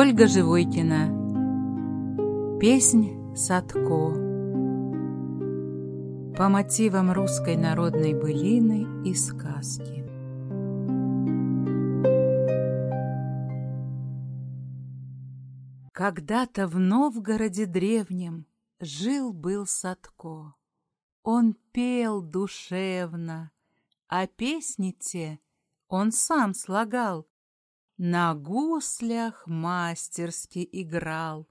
Ольга Живойкина Песнь Садко. По мотивам русской народной былины и сказки. Когда-то в Новгороде древнем жил-был Садко. Он пел душевно, а песни те он сам слагал, на гуслях мастерски играл.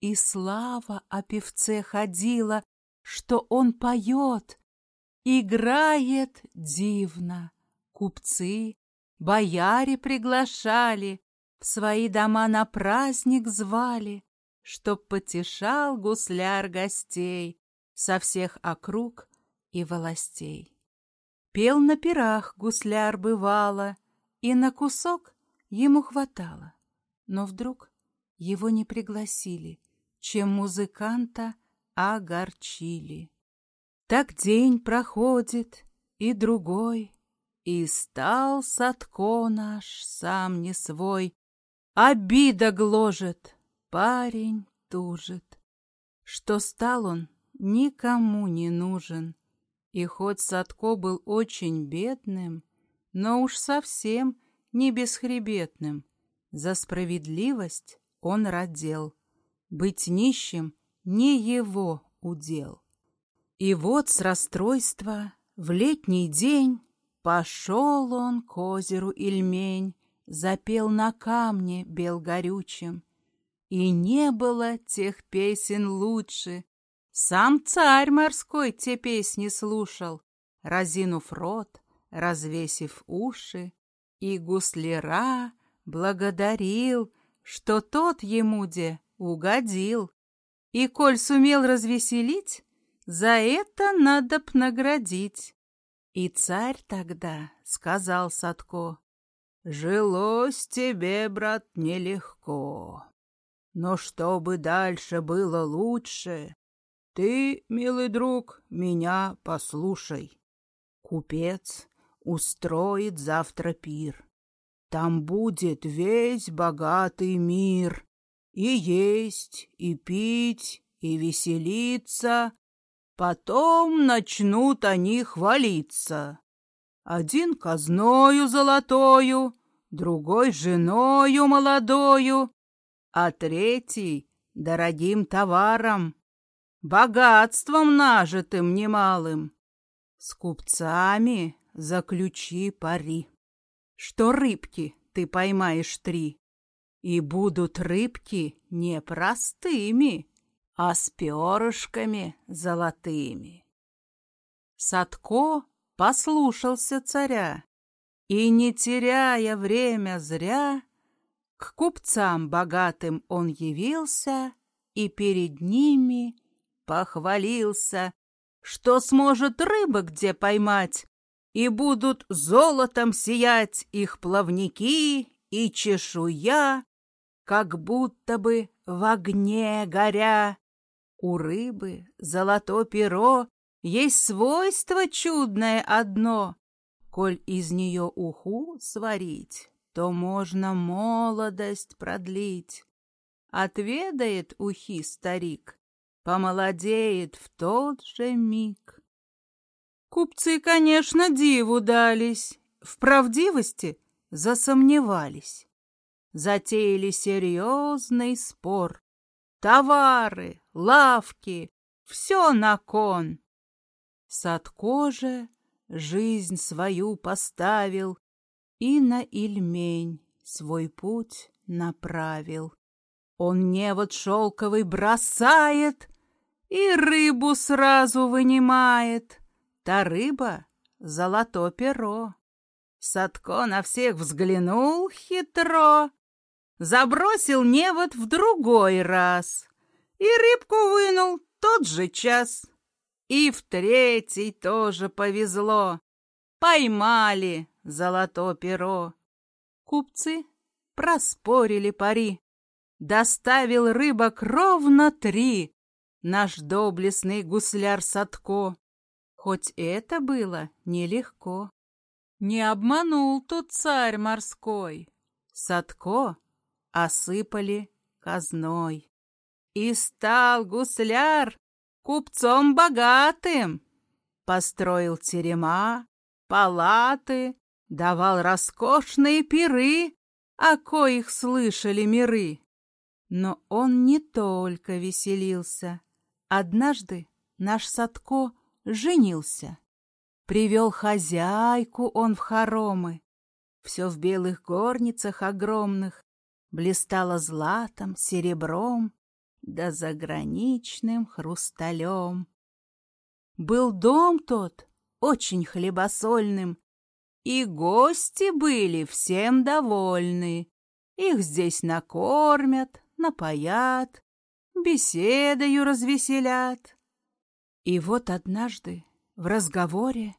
И слава о певце ходила, что он поет, играет дивно. Купцы, бояре приглашали, в свои дома на праздник звали, чтоб потешал гусляр гостей со всех округ и властей. Пел на пирах гусляр бывало, и на кусок Ему хватало, но вдруг его не пригласили, чем музыканта огорчили. Так день проходит, и другой, и стал Садко наш сам не свой. Обида гложет, парень тужит, что стал он никому не нужен. И хоть Садко был очень бедным, но уж совсем не бесхребетным. За справедливость он родил. Быть нищим не его удел. И вот с расстройства в летний день Пошел он к озеру Ильмень, Запел на камне бел горючим. И не было тех песен лучше. Сам царь морской те песни слушал, Разинув рот, развесив уши, и гусляра благодарил, что тот ему де угодил. И коль сумел развеселить, за это надо б наградить. И царь тогда сказал Садко, «Жилось тебе, брат, нелегко, но чтобы дальше было лучше, ты, милый друг, меня послушай. Купец устроит завтра пир. Там будет весь богатый мир. И есть, и пить, и веселиться. Потом начнут они хвалиться. Один казною золотою, другой женою молодою, а третий — дорогим товаром, богатством нажитым немалым. С купцами заключи пари, что рыбки ты поймаешь три, и будут рыбки не простыми, а с перышками золотыми. Садко послушался царя и, не теряя время зря, к купцам богатым он явился и перед ними похвалился, что сможет рыбы где поймать, и будут золотом сиять их плавники и чешуя, как будто бы в огне горя. У рыбы золото перо есть свойство чудное одно. Коль из нее уху сварить, то можно молодость продлить. Отведает ухи старик, помолодеет в тот же миг. Купцы, конечно, диву дались, в правдивости засомневались. Затеяли серьезный спор. Товары, лавки, все на кон. Садко же жизнь свою поставил и на Ильмень свой путь направил. Он невод шелковый бросает и рыбу сразу вынимает — Та рыба — золото перо. Садко на всех взглянул хитро, Забросил невод в другой раз И рыбку вынул тот же час. И в третий тоже повезло. Поймали золото перо. Купцы проспорили пари. Доставил рыбок ровно три Наш доблестный гусляр Садко. Хоть это было нелегко. Не обманул тут царь морской. Садко осыпали казной. И стал гусляр купцом богатым. Построил терема, палаты, давал роскошные пиры, о коих слышали миры. Но он не только веселился. Однажды наш Садко женился. Привел хозяйку он в хоромы. Все в белых горницах огромных Блистало златом, серебром, Да заграничным хрусталем. Был дом тот очень хлебосольным, И гости были всем довольны. Их здесь накормят, напоят, Беседою развеселят. И вот однажды в разговоре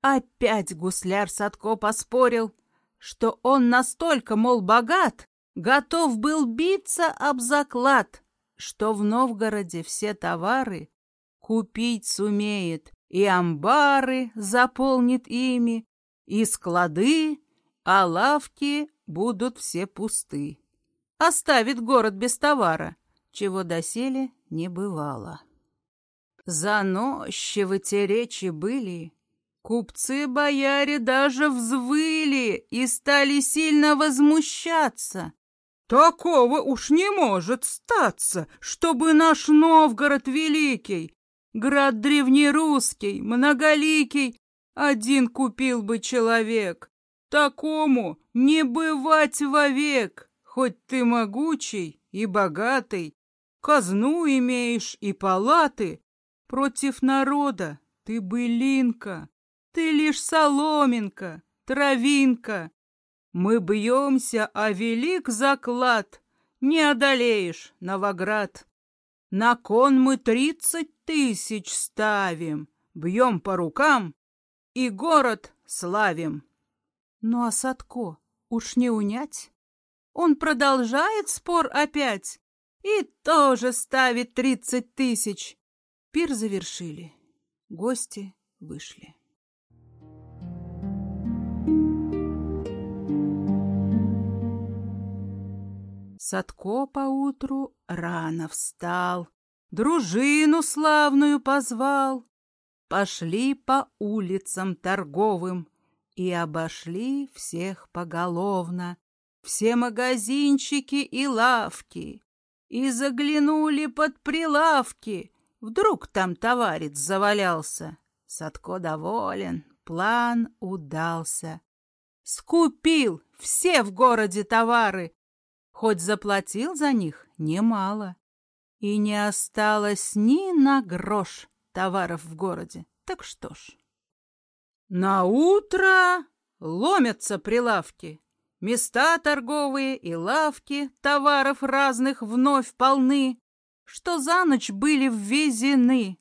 опять гусляр Садко поспорил, что он настолько, мол, богат, готов был биться об заклад, что в Новгороде все товары купить сумеет, и амбары заполнит ими, и склады, а лавки будут все пусты. Оставит город без товара, чего доселе не бывало. Заносчивы те речи были, купцы-бояре даже взвыли и стали сильно возмущаться. Такого уж не может статься, чтобы наш Новгород великий, Град древнерусский, многоликий, один купил бы человек. Такому не бывать вовек, хоть ты могучий и богатый, казну имеешь и палаты. Против народа ты былинка, ты лишь соломинка, травинка. Мы бьемся, а велик заклад не одолеешь, Новоград. На кон мы тридцать тысяч ставим, бьем по рукам и город славим. Ну а Садко уж не унять? Он продолжает спор опять и тоже ставит тридцать тысяч. Пир завершили, гости вышли. Садко поутру рано встал, Дружину славную позвал. Пошли по улицам торговым И обошли всех поголовно, Все магазинчики и лавки, И заглянули под прилавки. Вдруг там товарец завалялся. Садко доволен, план удался. Скупил все в городе товары, хоть заплатил за них немало. И не осталось ни на грош товаров в городе. Так что ж. На утро ломятся прилавки. Места торговые и лавки товаров разных вновь полны, что за ночь были ввезены.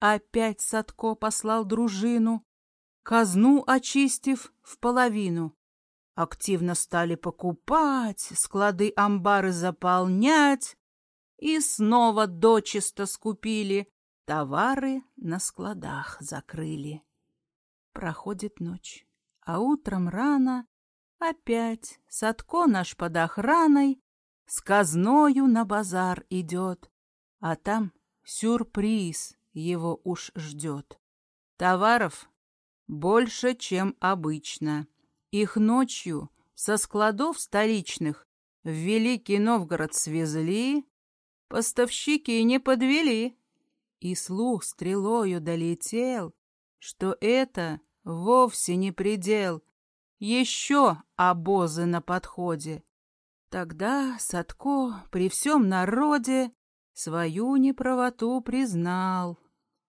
Опять Садко послал дружину, казну очистив в половину. Активно стали покупать, склады амбары заполнять и снова дочисто скупили, товары на складах закрыли. Проходит ночь, а утром рано опять Садко наш под охраной с казною на базар идет, а там сюрприз его уж ждет. Товаров больше, чем обычно. Их ночью со складов столичных в Великий Новгород свезли, поставщики не подвели. И слух стрелою долетел, что это вовсе не предел, еще обозы на подходе. Тогда Садко при всем народе свою неправоту признал,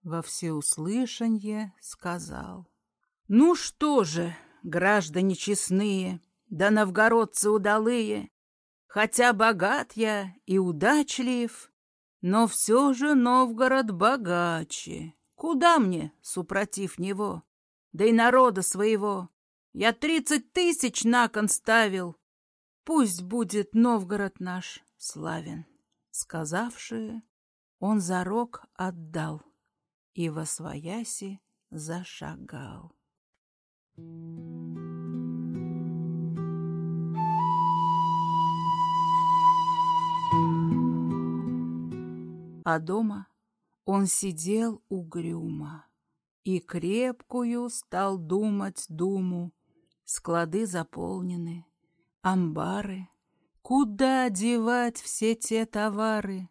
во всеуслышанье сказал. «Ну что же, граждане честные, да новгородцы удалые. Хотя богат я и удачлив, но все же Новгород богаче. Куда мне, супротив него? Да и народа своего. Я тридцать тысяч на кон ставил. Пусть будет Новгород наш славен сказавшие, он за рог отдал и во свояси зашагал. А дома он сидел угрюмо и крепкую стал думать думу. Склады заполнены, амбары Куда девать все те товары?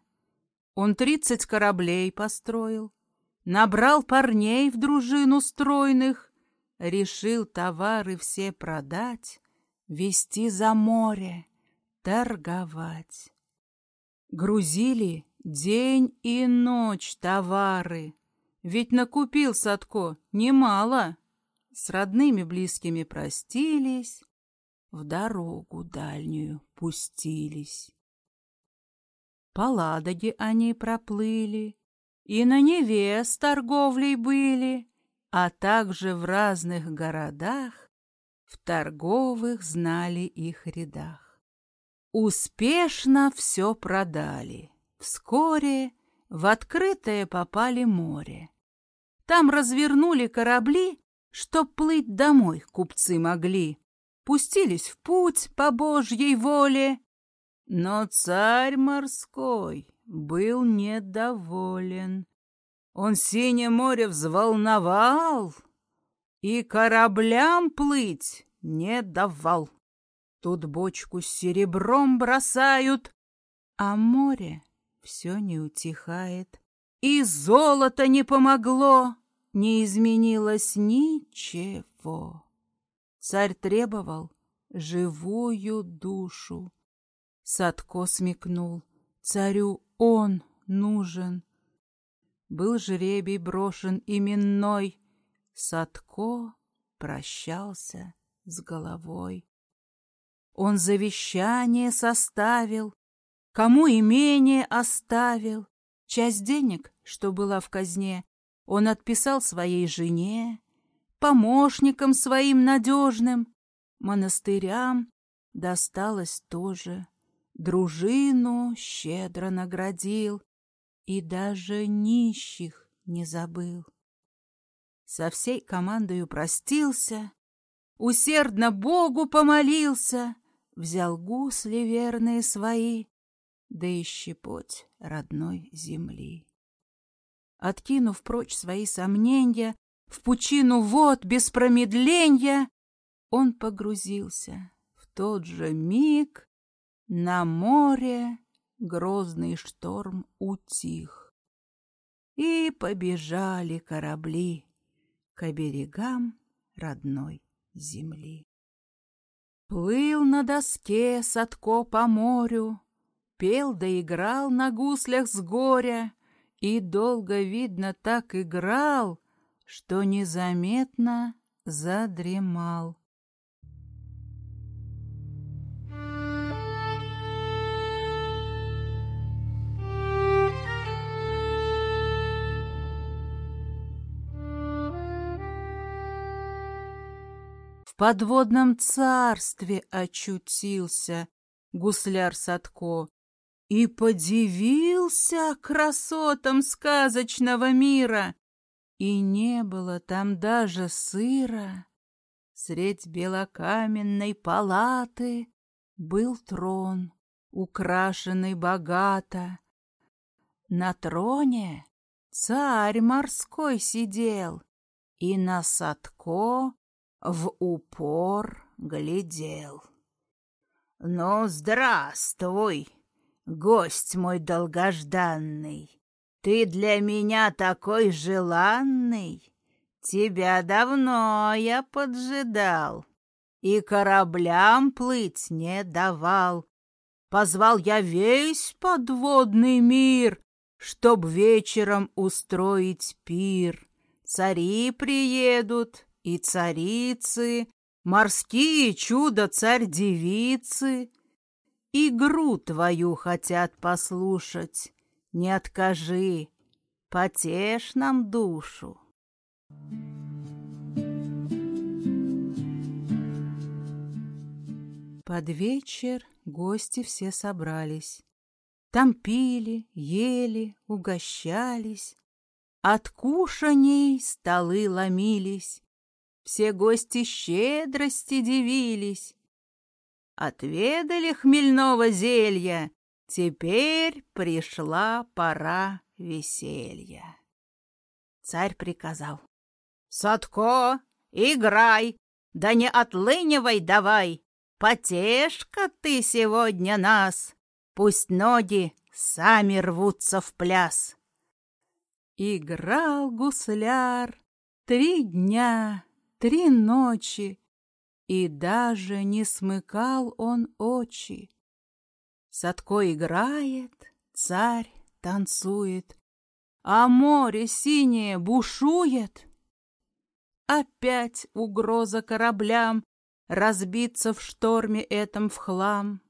Он тридцать кораблей построил, Набрал парней в дружину стройных, Решил товары все продать, Вести за море, торговать. Грузили день и ночь товары, Ведь накупил Садко немало. С родными близкими простились, В дорогу дальнюю пустились. По Ладоге они проплыли, И на Неве с торговлей были, А также в разных городах, В торговых знали их рядах. Успешно все продали. Вскоре в открытое попали море. Там развернули корабли, чтоб плыть домой купцы могли. Пустились в путь по Божьей воле. Но царь морской был недоволен. Он синее море взволновал и кораблям плыть не давал. Тут бочку с серебром бросают, а море все не утихает. И золото не помогло, не изменилось ничего. Царь требовал живую душу. Садко смекнул, царю он нужен. Был жребий брошен именной, Садко прощался с головой. Он завещание составил, Кому имение оставил, часть денег, что была в казне, он отписал своей жене, помощникам своим надежным, монастырям досталось тоже. Дружину щедро наградил и даже нищих не забыл. Со всей командою простился, усердно Богу помолился, взял гусли верные свои да и щепоть родной земли. Откинув прочь свои сомнения, в пучину вод без промедления, он погрузился в тот же миг на море грозный шторм утих. И побежали корабли к берегам родной земли. Плыл на доске Садко по морю, Пел да играл на гуслях с горя, И долго, видно, так играл, Что незаметно задремал. В подводном царстве очутился гусляр Садко, и подивился красотам сказочного мира. И не было там даже сыра. Средь белокаменной палаты был трон, украшенный богато. На троне царь морской сидел и на Садко в упор глядел. «Ну, здравствуй, гость мой долгожданный, ты для меня такой желанный, тебя давно я поджидал и кораблям плыть не давал. Позвал я весь подводный мир, чтоб вечером устроить пир. Цари приедут и царицы, морские чудо-царь-девицы — Игру твою хотят послушать. Не откажи, потешь нам душу. Под вечер гости все собрались. Там пили, ели, угощались. От кушаний столы ломились. Все гости щедрости дивились. Отведали хмельного зелья, теперь пришла пора веселья. Царь приказал. «Садко, играй, да не отлынивай давай, потешка ты сегодня нас, пусть ноги сами рвутся в пляс». Играл гусляр три дня, три ночи, и даже не смыкал он очи. Садко играет, царь танцует, а море синее бушует. Опять угроза кораблям разбиться в шторме этом в хлам.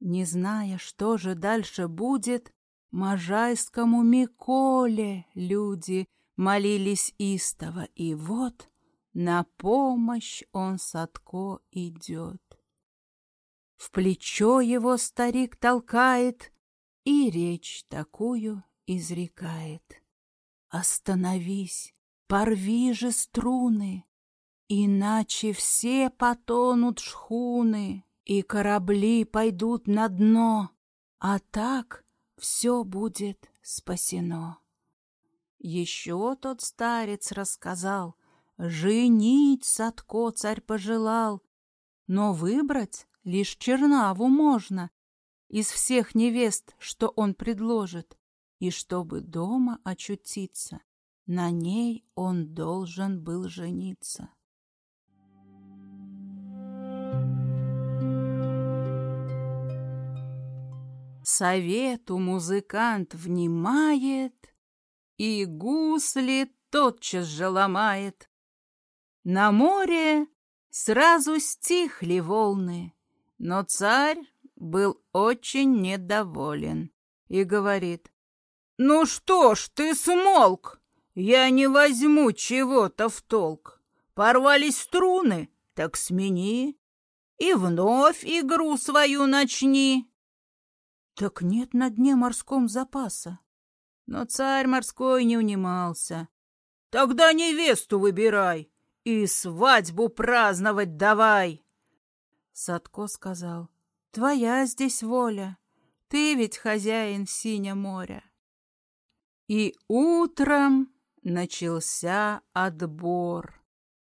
Не зная, что же дальше будет, Можайскому Миколе люди молились истово, и вот на помощь он Садко идет. В плечо его старик толкает и речь такую изрекает. Остановись, порви же струны, Иначе все потонут шхуны, И корабли пойдут на дно, А так все будет спасено. Еще тот старец рассказал, Женить Садко царь пожелал, Но выбрать лишь Чернаву можно Из всех невест, что он предложит, И чтобы дома очутиться, На ней он должен был жениться. Совету музыкант внимает, И гусли тотчас же ломает. На море сразу стихли волны, Но царь был очень недоволен И говорит, «Ну что ж ты смолк? Я не возьму чего-то в толк. Порвались струны, так смени, И вновь игру свою начни». Так нет на дне морском запаса. Но царь морской не унимался. Тогда невесту выбирай и свадьбу праздновать давай. Садко сказал, твоя здесь воля, ты ведь хозяин синя моря. И утром начался отбор.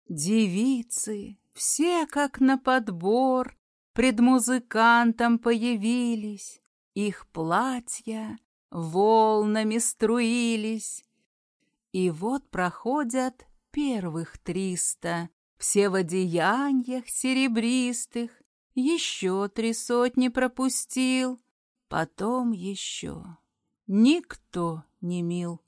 Девицы, все как на подбор, пред музыкантом появились. Их платья волнами струились. И вот проходят первых триста, Все в одеяниях серебристых, Еще три сотни пропустил, Потом еще. Никто не мил,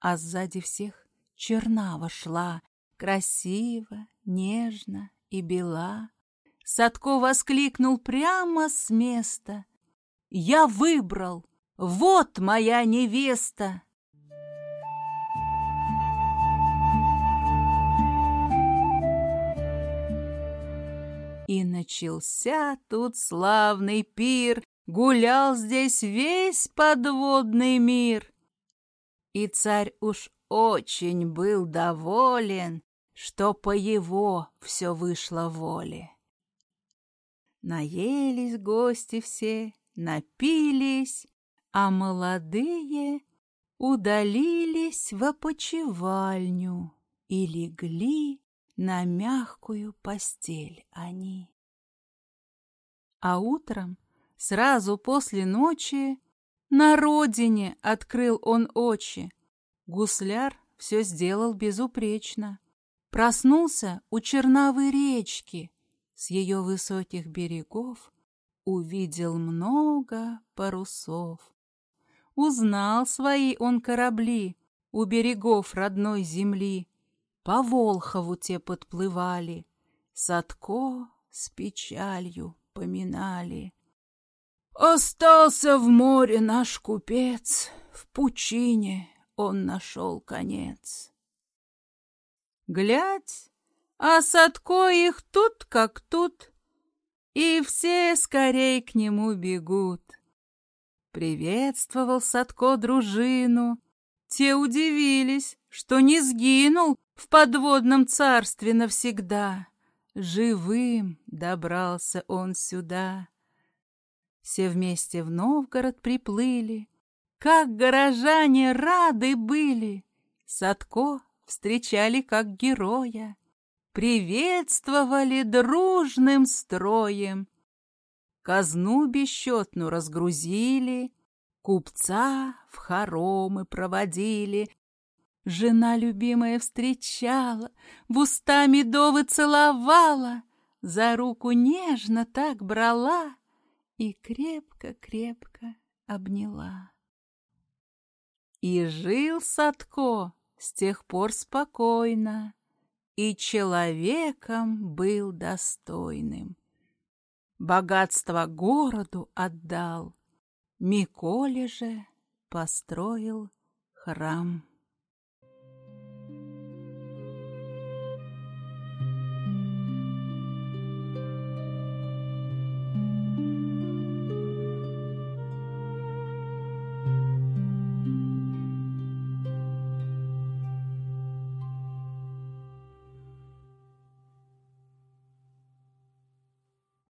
А сзади всех чернава шла, Красиво, нежно и бела. Садко воскликнул прямо с места — я выбрал! Вот моя невеста!» И начался тут славный пир, Гулял здесь весь подводный мир. И царь уж очень был доволен, Что по его все вышло воле. Наелись гости все, напились, а молодые удалились в опочивальню и легли на мягкую постель они. А утром, сразу после ночи, на родине открыл он очи. Гусляр все сделал безупречно. Проснулся у чернавой речки, с ее высоких берегов увидел много парусов. Узнал свои он корабли у берегов родной земли. По Волхову те подплывали, Садко с печалью поминали. Остался в море наш купец, В пучине он нашел конец. Глядь, а Садко их тут как тут — и все скорей к нему бегут. Приветствовал Садко дружину. Те удивились, что не сгинул в подводном царстве навсегда. Живым добрался он сюда. Все вместе в Новгород приплыли. как горожане рады были! Садко встречали как героя, Приветствовали дружным строем. Казну бесчетну разгрузили, Купца в хоромы проводили, Жена любимая встречала, В уста медовы целовала, За руку нежно так брала И крепко-крепко обняла. И жил Садко с тех пор спокойно, И человеком был достойным. Богатство городу отдал, Миколе же построил храм.